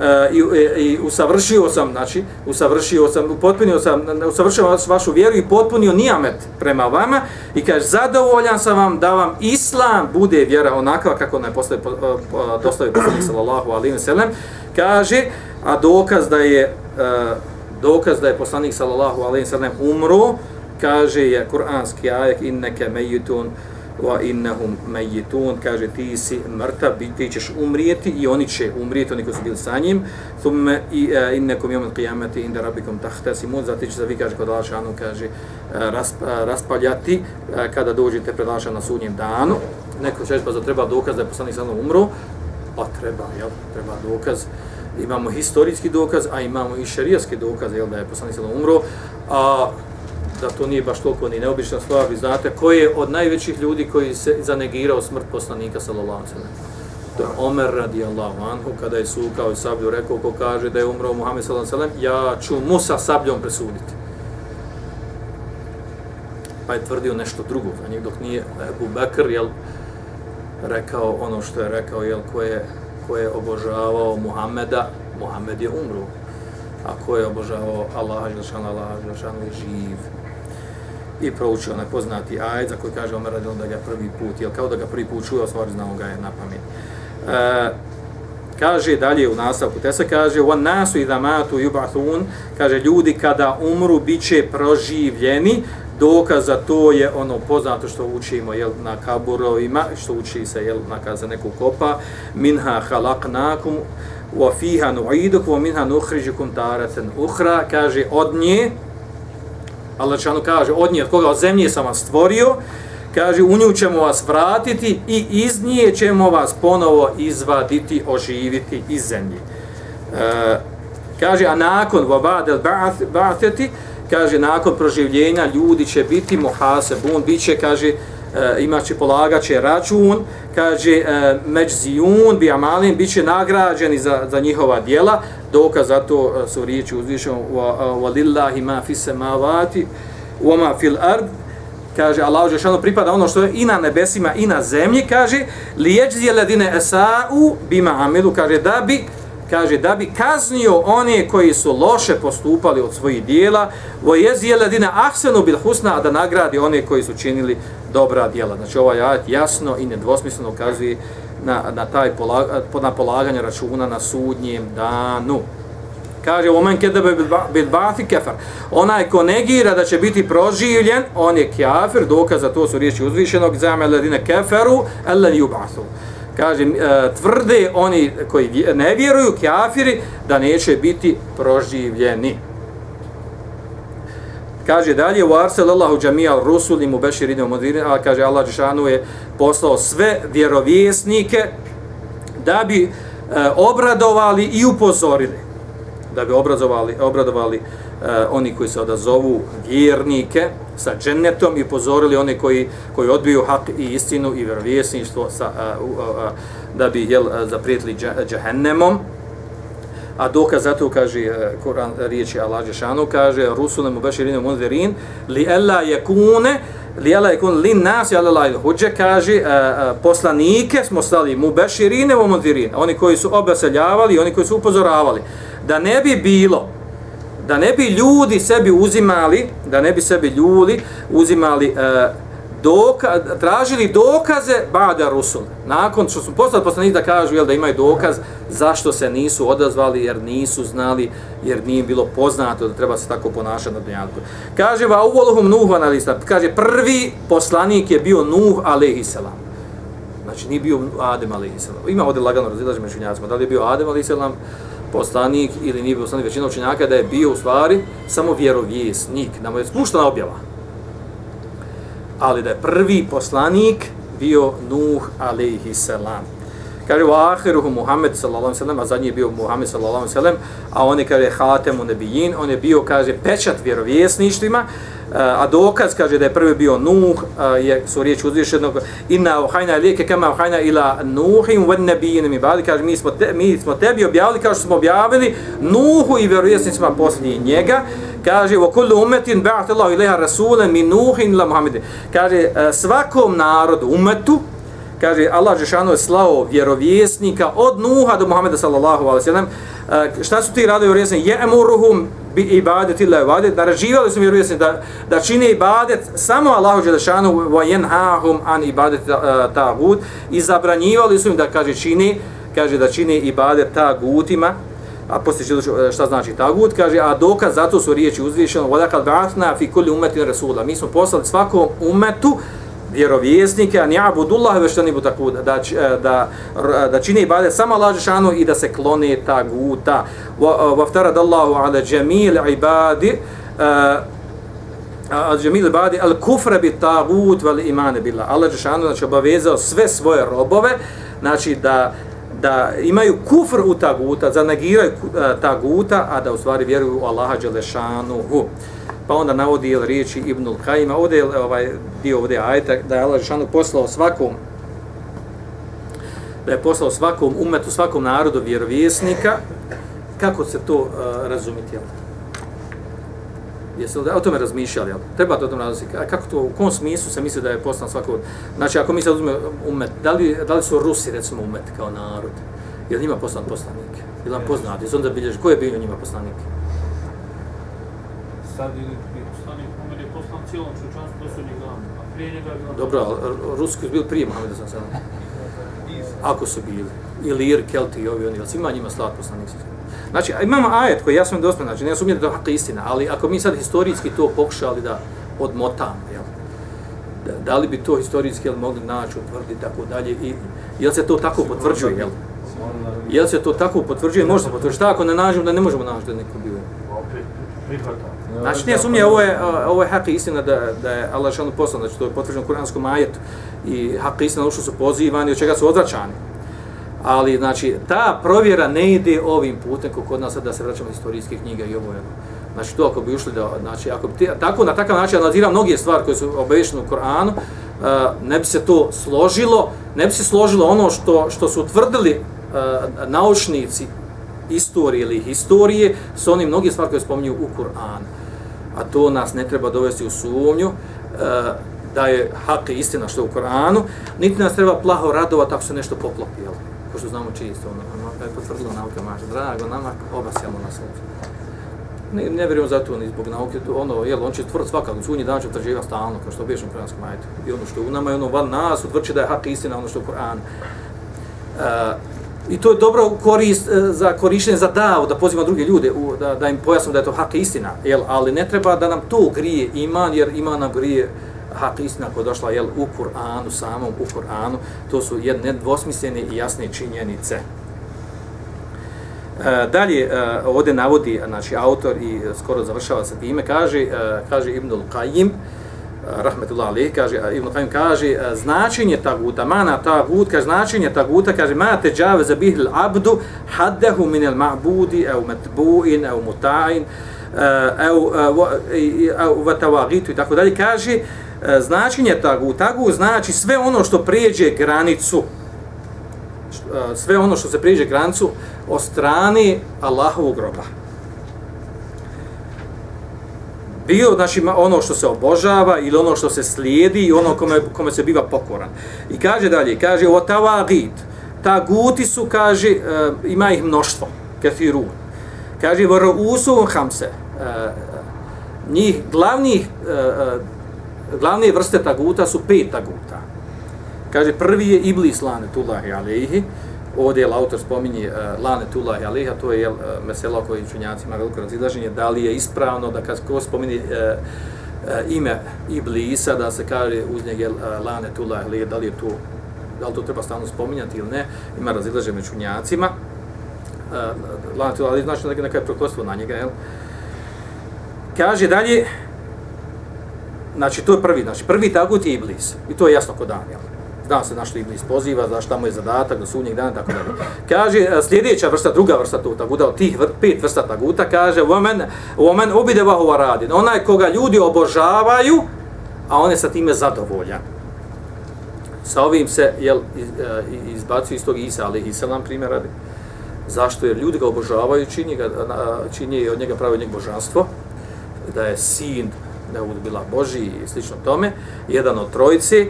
E, i, e, i, usavršio sam, znači, usavršio sam, upotpunio sam, usavršio vašu vjeru i potpunio nijamet prema vama i kaže, zadovoljan sam vam da vam islam bude vjera onakva kako nam je postavio, e, dostavi poslanik sallallahu alaihi wa sallam, kaže, a dokaz da je dokaz da je poslanik sallallahu alaihi ve sellem umro kaže je kuranski ajet innaka mayitun wa innahum mayitun kaže ti si mrtav ti ćeš umrijeti i oni će umrijeti oni koji su bili sa njim. Thumma uh, e, innakum yawm al-qiyamati inda rabbikum tahtasimun zati će se vi kaže kod Allahšanu kaže rasp, e, raspaljati e, kada dođete pred Allahšan na sudnjem danu. Neko će pa za treba dokaz da je poslanik sa umro? Pa treba jel treba dokaz. Imamo historijski dokaz, a imamo i šerijski dokaz, jel da je poslanik sa umro, a da to nije baš toliko ni neobična stvar, vi znate, ko je od najvećih ljudi koji se zanegirao smrt poslanika sallallahu sallam. To je Omer radijallahu anhu, kada je sukao i sablju, rekao ko kaže da je umro Muhammed sallallahu sallam, ja ću mu sa sabljom presuditi. Pa je tvrdio nešto drugo za njih, dok nije Abu Bekr, jel, rekao ono što je rekao, jel, ko je ko je obožavao Muhameda, Muhammed je umro. A ko je obožavao Allaha, Đelšanu, Allaha, Đelšanu je živ. I proučio onaj poznati ajd za koji kaže Omer da ga prvi put, jel kao da ga prvi put čuo, stvari znao ga je na pamet. E, kaže dalje u nastavku, Tesa, kaže, on nasu i matu yubathun, kaže, ljudi kada umru, bit će proživljeni, dokaz za to je ono poznato što učimo jel, na kaburovima, što uči se jel, na kada neku kopa, minha halaknakum, wa fiha nu'idukum wa minha nukhrijukum taratan ukhra kaže od nje, Allah Đelešanu kaže, od nje, od koga od zemlje sam vas stvorio, kaže, u nju ćemo vas vratiti i iz nje ćemo vas ponovo izvaditi, oživiti iz zemlje. E, kaže, a nakon vabadel ba'teti, kaže, nakon proživljenja ljudi će biti muhasebun, bit će, kaže, e, imaće polagaće račun, kaže, e, međzijun, bi amalin, bit će nagrađeni za, za njihova dijela, dokaz za to su riječi uzvišom, wa lillahi ma fise ma wa ma fil ard, kaže, Allah Žešano pripada ono što je i na nebesima i na zemlji, kaže, li jeđzije ledine esa'u bima amilu, kaže, da bi, kaže da bi kaznio one koji su loše postupali od svojih dijela, vo jezi ladina ahsenu bil husna, da nagradi one koji su činili dobra dijela. Znači ovaj ajet jasno i nedvosmisleno ukazuje na, na taj polag, na polaganje računa na sudnjem danu. Kaže, omen kada bi bil bafi kefar. Onaj ko negira da će biti proživljen, on je kafir, dokaz za to su riječi uzvišenog, zame ledine keferu, elen jubathu kaže, e, tvrde oni koji ne vjeruju, kafiri, da neće biti proživljeni. Kaže dalje, u arsel Allahu džamijal rusul i mu bešir idemo modirin, a kaže Allah Žešanu je poslao sve vjerovjesnike da bi e, obradovali i upozorili. Da bi obrazovali, obradovali e, oni koji se odazovu vjernike sa džennetom i pozorili oni koji, koji odbiju hak i istinu i vjerovjesništvo sa, a, a, a, da bi jel, e, zaprijetili džahennemom. A dokaz zato kaže Kur'an Koran riječi Allah Žešanu, kaže Rusulem u Beširinu Munzirin li ella je kune li ella je lin nas jala la huđe kaže a, uh, poslanike smo stali mu Beširine u Munzirin oni koji su obeseljavali oni koji su upozoravali da ne bi bilo da ne bi ljudi sebi uzimali, da ne bi sebi ljudi uzimali e, doka, tražili dokaze bada rusul. Nakon što su poslali poslanici da kažu jel, da imaju dokaz zašto se nisu odazvali jer nisu znali, jer nije bilo poznato da treba se tako ponašati na dunjadku. Kaže va uvoluhum Nuh analista, kaže prvi poslanik je bio Nuh alaihissalam. Znači nije bio Adem alaihissalam. Ima ovdje lagano razilaženje među njacima, da li je bio Adem alaihissalam poslanik ili nije bio poslanik većina učenjaka da je bio u stvari samo vjerovjesnik, Nam je spuštena objava ali da je prvi poslanik bio Nuh alejhi selam. Kaže u ahiruhu Muhammed sallallahu alejhi ve sellem, a zadnji je bio Muhammed sallallahu alejhi ve sellem, a on je kaže hatemu nebijin, on je bio kaže pečat vjerovjesništvima, a dokaz kaže da je prvi bio Nuh je su riječi uzvišenog inna uhajna lijeke kama uhajna ila Nuhim van nebijin mi bali kaže mi smo te, mi smo tebi objavili kao što smo objavili Nuhu i vjerovjesnicima poslije njega. Kaže wa kullu ummetin ba'atha Allahu ilaiha rasulan min Nuhin la Muhammed. Kaže e, svakom narodu umetu kaže Allah Žešanu je slao vjerovjesnika od Nuha do Muhameda sallallahu alaihi ve sellem šta su ti radili je emuruhum bi ibadet illa ibadet. Naređivali su vjerovjesnici da da čine ibadet samo Allahu Đelešanu wa yanhahum an ibadet eh, tagut. I zabranjivali su im da kaže čini kaže da čini ibadet tagutima. A poslije će eh, šta znači tagut, kaže, a dokaz zato su riječi uzvišeno, vodakal ba'atna fi kulli umetin rasula. Mi smo poslali svakom umetu vjerovjesnike, a ni'abudullah ve štani bu tako da, e, da, e, da čine ibade samo Allah Žešanu i da se klone ta guta. Vaftarad e, Allahu ala džemil ibadi, al džemil ibadi al kufre bi tagut vel imane bila. Allah Žešanu znači, obavezao sve svoje robove, znači da da imaju kufr u taguta, zanegiraju taguta, a da u stvari vjeruju u Allaha Đelešanuhu pa onda navodi riječi Ibnul Kajima, ovdje je ovaj dio ovdje ajta, da je Allah Žešanu poslao svakom da je poslao svakom umetu, svakom narodu vjerovjesnika, kako se to eh, uh, razumiti, jel? Jesi li o tome razmišljali, jel? Treba to o tome razmišljati. A kako to, u kom smislu se misli da je poslan svakog... Znači, ako mi se uzme umet, da li, da li su Rusi, recimo, umet kao narod? Je li njima poslan poslanik? Je li nam poznati? Zonda bilježi, ko je bio njima poslanik? Sad ili prije poslanik, Muhammed je poslan cijelom čovječanstvu posljednjeg dana, a prije njega je bilo... Dobro, ruski su bili prije Muhammeda sam sada. Ako su bili. I Lir, Kelti i ovi oni, ali ima njima slat poslanici. Znači, imamo ajet koji jasno je dosta, znači, ne sumnjati da je istina, ali ako mi sad historijski to pokušali da odmotamo, jel? Da, da li bi to historijski jel, mogli naći, utvrditi, tako dalje, i jel se to tako potvrđuje, jel? Jel se to tako potvrđuje, može se potvrditi, šta ako ne nađemo da ne možemo naći da neko bio? Prihvatam. Znači, nije sumnje, ovo je, ovo je hak istina da, da je Allah šalno poslan, znači to je potvrđeno u kuranskom ajetu i hak istina ušto su pozivani, od čega su odvraćani. Ali, znači, ta provjera ne ide ovim putem kako kod nas da se vraćamo historijske knjige i ovo je. Znači, to ako bi ušli da, znači, ako bi tako, na takav način analizira mnoge stvari koje su obavješene u Koranu, ne bi se to složilo, ne bi se složilo ono što, što su utvrdili naučnici istorije ili historije s onim mnogi stvari koje spominju u Kur'anu a to nas ne treba dovesti u sumnju, e, da je hak i istina što je u Koranu, niti nas treba plaho radovati ako se nešto poklopi, jel? Ko što znamo čisto, ono, ono, da je potvrdila nauka maš, drago, nama obasjamo nas ovdje. Ne, ne vjerujem za to ni zbog nauke, to, ono, jel, on će tvrd svakak, u sunji dan će utvrđivati stalno, kao što obješnjem koranskom majetu. I ono što u nama je ono van nas, utvrđuje da je hak istina, ono što je u Koranu. E, I to je dobro korist e, za korištenje za davu, da pozivamo druge ljude, u, da, da im pojasnim da je to hak istina. Jel? Ali ne treba da nam to grije iman, jer iman nam grije hak istina koja je došla jel, u Kur'anu, samom u Kur'anu. To su jedne dvosmislene i jasne činjenice. E, dalje, e, ovdje navodi znači, autor i skoro završava sa time, kaže, e, kaže Ibnul Qajim, rahmetullah ali kaže Ibn Qayyim kaže značenje taguta mana tagut kaže značenje taguta kaže ma džave za bihl abdu haddahu min al ma'budi au matbu'in au muta'in au au wa tawagit i tako dalje. Kaže e, značenje tagut tagu znači sve ono što prijeđe granicu e, sve ono što se prijeđe granicu od strane Allahovog groba. Bio znači ono što se obožava ili ono što se slijedi i ono kome, kome se biva pokoran. I kaže dalje, kaže o tavagid, ta guti su, kaže, uh, ima ih mnoštvo, kefirun. Kaže, vr usu hamse, uh, njih glavnih, uh, glavne vrste taguta su pet taguta. Kaže, prvi je Iblis lane tullahi alejhi, ovdje je autor spominje uh, Lane Tula i Aliha, to je uh, mesela koji čunjacima veliko razilaženje, da li je ispravno da kad ko spominje uh, uh, ime Iblisa, da se kaže uz njeg uh, Lane Tula i Aliha, da li je to da li to treba stalno spominjati ili ne, ima razilaženje među čunjacima. Uh, Lane Tula i znači neka je proklostvo na njega, jel? Kaže dalje, znači to je prvi, znači prvi tagut je Iblis. I to je jasno kod dan, jel? Dan se našli Iblis poziva, za šta mu je zadatak do sunnjeg dana, tako dalje. Kaže, e, sljedeća vrsta, druga vrsta tu taguta, od tih vr, pet vrsta taguta, kaže, omen, omen obide vahova radi. Onaj koga ljudi obožavaju, a on je sa time zadovoljan. Sa ovim se jel, iz, e, izbacuju iz tog Isa, ali Isa primjer radi. Zašto? Jer ljudi ga obožavaju, čini, ga, čini od njega pravi njeg božanstvo, da je sin, da je bila Boži i slično tome, jedan od trojice,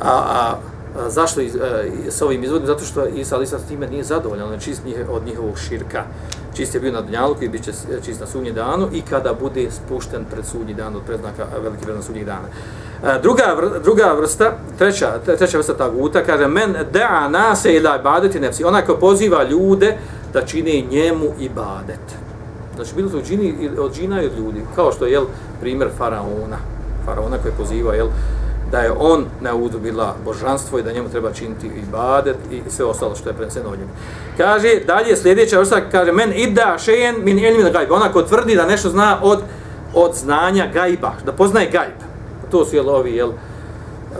a, a, a zašto iz, a, e, s ovim izvodim? Zato što Isa ali s time nije zadovoljan, on je čist njih, od njihovog širka. Čist je bio na Dunjaluku i bit će e, čist na sudnji danu i kada bude spušten pred sudnji dan od predznaka e, velike vredan sudnjih dana. A, druga, vr, druga vrsta, treća, treća vrsta taguta, kaže men da'a nase ila ibadeti nefsi, Ona ko poziva ljude da čine njemu ibadet. Znači, bilo su džini, od džina i od ljudi, kao što je jel, primjer faraona, faraona koji poziva jel, da je on na udu bila božanstvo i da njemu treba činiti ibadet i sve ostalo što je preneseno od njega. Kaže, dalje sljedeća vrsta, kaže, men idda šejen min ilmin gajba. Ona ko tvrdi da nešto zna od, od znanja gajba, da poznaje gajb. To su jel ovi, jel,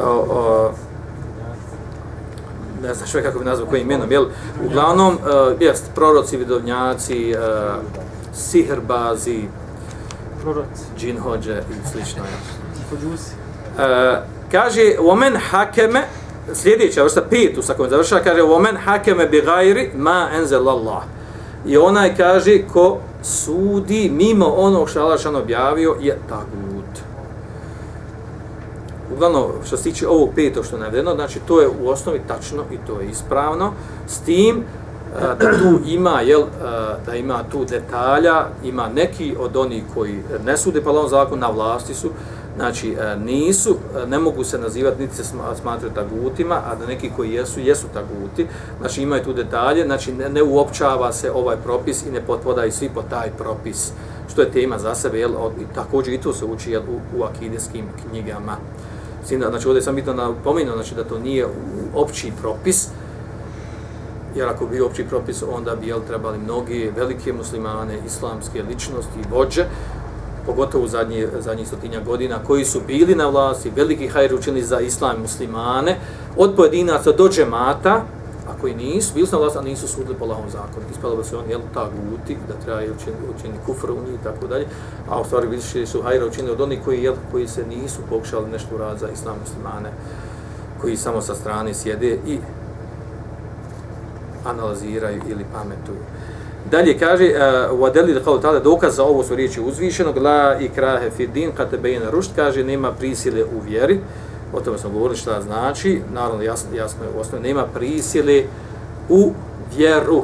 o, o, ne znam što kako bi nazvao kojim imenom, jel, uglavnom, uh, jest, proroci, vidovnjaci, uh, sihrbazi, proroci, džinhođe i slično, jel. Uh, kaže omen hakeme sljedeća vrsta petu sa kojom završava kaže omen hakeme bi gairi ma enzel Allah i onaj kaže ko sudi mimo onog što Allah objavio je tagut uglavnom što se tiče ovog petog što je navedeno znači to je u osnovi tačno i to je ispravno. S tim eh, da tu ima jel, eh, da ima tu detalja ima neki od onih koji ne sude pa zakonu, na vlasti su znači e, nisu, e, ne mogu se nazivati, niti se smatraju tagutima, a da neki koji jesu, jesu taguti, znači imaju tu detalje, znači ne, ne uopćava se ovaj propis i ne potvodaju svi po taj propis, što je tema za sebe, jel, i također i to se uči jel, u, u akideskim knjigama. Znači ovdje sam bitno napomenuo, znači da to nije opći propis, jer ako bi opći propis, onda bi jel, trebali mnogi velike muslimane, islamske ličnosti, vođe, pogotovo u zadnji, zadnjih stotinja godina, koji su bili na vlasti, veliki hajr učinili za islam i muslimane, od pojedinaca do džemata, a koji nisu, bili su na vlasti, a nisu sudili po lahom zakonu. Ispalo da se oni, jel, ta guti, da treba učiniti učini kufr u njih i tako dalje, a u stvari više su hajr učinili od onih koji, jel, koji se nisu pokušali nešto uraditi za islam i muslimane, koji samo sa strane sjede i analiziraju ili pametuju. Dalje kaže e, wa dalil qawl ta'ala dokaz za ovo su riječi uzvišenog la ikrahe fi din kad bayna rushd kaže nema prisile u vjeri. O tome smo govorili šta znači. Naravno jasno jasno je u osnovi nema prisile u vjeru.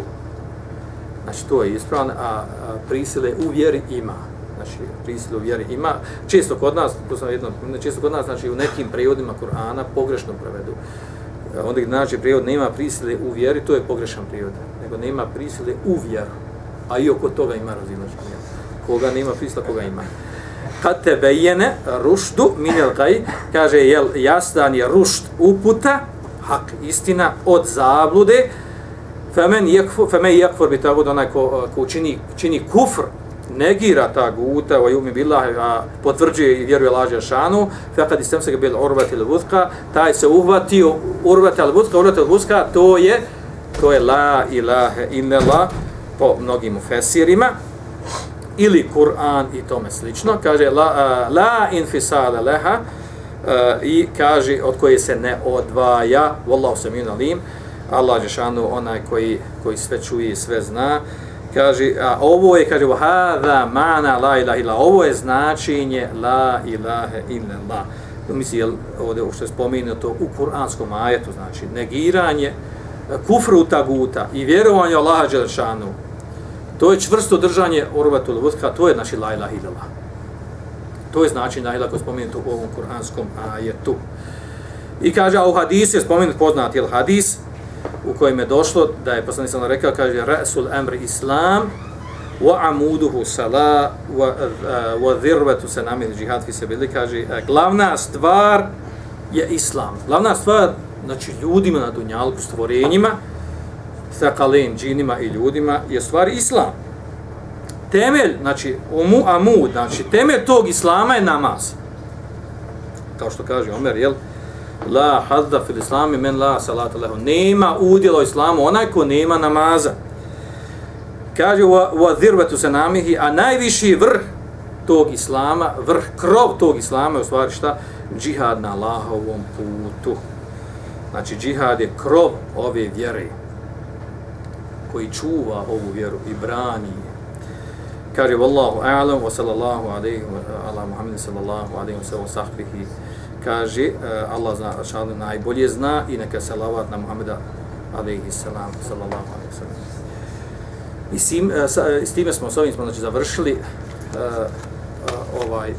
Znači to je ispravno a, a prisile u vjeri ima. Znači prisile u vjeri ima. Često kod nas to sam jedno često kod nas znači u nekim prevodima Kur'ana pogrešno prevedu onda znači prijevod nema prisile u vjeri, to je pogrešan prijevod, nego nema prisile u vjeru. A i oko toga ima razilaženje. Koga nema prisila, koga ima. Kad te bejene rušdu minel gaj, kaže jel jasdan je rušt uputa, hak istina od zablude, femen jekfor, femen jekfor bi tako da onaj ko, ko čini, čini kufr, negira ta guta wa yumi billahi a potvrđuje i vjeruje laže šanu fa kad istem se bil urvatil il taj se uhvatio urvatil il urvatil urvat to je to je la ilaha illa po mnogim fesirima ili Kur'an i tome slično. Kaže la, uh, la infisala leha uh, i kaže od koje se ne odvaja wallahu samin alim Allah je šanu onaj koji, koji sve čuje i sve zna kaže, a ovo je, kaže, hada mana la ilaha illa, ovo je značenje la ilaha illa la. To misli, jel, ovdje što je spomenuto u kuranskom ajetu, znači, negiranje e, kufru taguta i vjerovanje Allaha Đelešanu, to je čvrsto držanje urvatul vudka, to je naši la ilaha illa To je značenje la ilaha ko spomenuto u ovom kuranskom ajetu. I kaže, a u hadisu je spomenut poznat, jel, hadis, u kojem je došlo da je poslanik sallallahu rekao kaže rasul amr islam wa amuduhu sala wa eh, wa dhirwatu sanamil jihad fi sabilillah. Kaže eh, glavna stvar je islam. Glavna stvar znači ljudima na dunjalku stvorenjima sa kalen džinima i ljudima je stvar islam. Temelj znači umu amud znači temelj tog islama je namaz. Kao što kaže Omer, jel? La hadda fil islami men la salata lehu. Nema udjela u islamu, onaj ko nema namaza. Kaže, wa, wa sanamihi, se namihi, a najviši vrh tog islama, vrh, krov tog islama je u stvari šta? Džihad na Allahovom putu. Znači, džihad je krov ove vjere koji čuva ovu vjeru i brani je. Kaže, Wallahu a'lam wa sallallahu alaihi wa ala Muhammedin sallallahu alaihi wa sallam sahbihi. Kaže, eh, Allah zna, šalim, najbolje zna i neka salavat na Muhammeda alaihi salam, sallallahu alaihi salam. I s, tim, eh, sa, eh, s time smo, s ovim smo znači, završili uh, uh, ovaj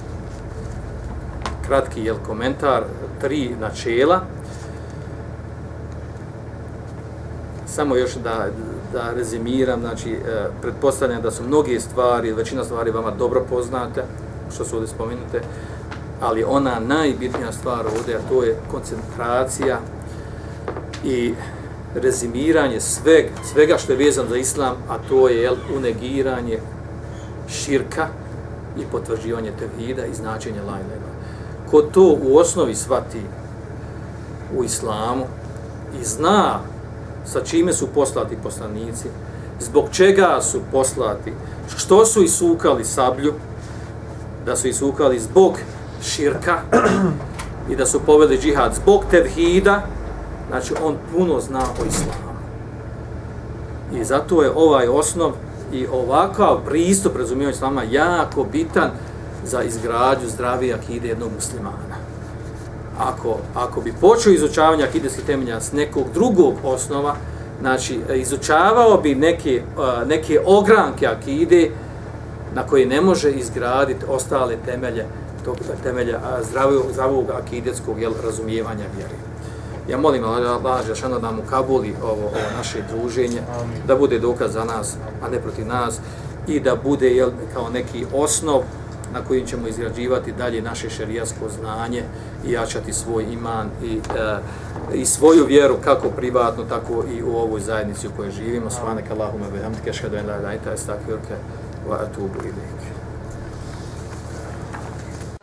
kratki jel, komentar, tri načela. Samo još da, da rezimiram, znači, uh, pretpostavljam da su mnoge stvari, većina stvari vama dobro poznate, što su ovdje spomenute, ali ona najbitnija stvar ovdje, a to je koncentracija i rezimiranje svega, svega što je vezano za islam, a to je jel, unegiranje širka i potvrđivanje tevhida i značenje lajnega. Ko to u osnovi svati u islamu i zna sa čime su poslati poslanici, zbog čega su poslati, što su isukali sablju, da su isukali zbog širka i da su poveli džihad zbog tevhida, znači on puno zna o islamu. I zato je ovaj osnov i ovakav pristup razumijeva islama jako bitan za izgrađu zdravije akide jednog muslimana. Ako, ako bi počeo izučavanje akideskih temelja s nekog drugog osnova, znači e, izučavao bi neke, e, neke ogranke akide na koje ne može izgraditi ostale temelje tog temelja zdravog, zdravog akideskog jel, razumijevanja vjere. Ja molim Allah Žešano da mu kabuli ovo, ovo naše druženje, da bude dokaz za nas, a ne protiv nas, i da bude jel, kao neki osnov na kojim ćemo izgrađivati dalje naše šerijasko znanje i jačati svoj iman i, e, i svoju vjeru kako privatno, tako i u ovoj zajednici u kojoj živimo. Svanek Allahume behamdike, šhadu en la ilaha illa anta, astaghfiruke wa atubu ilayk.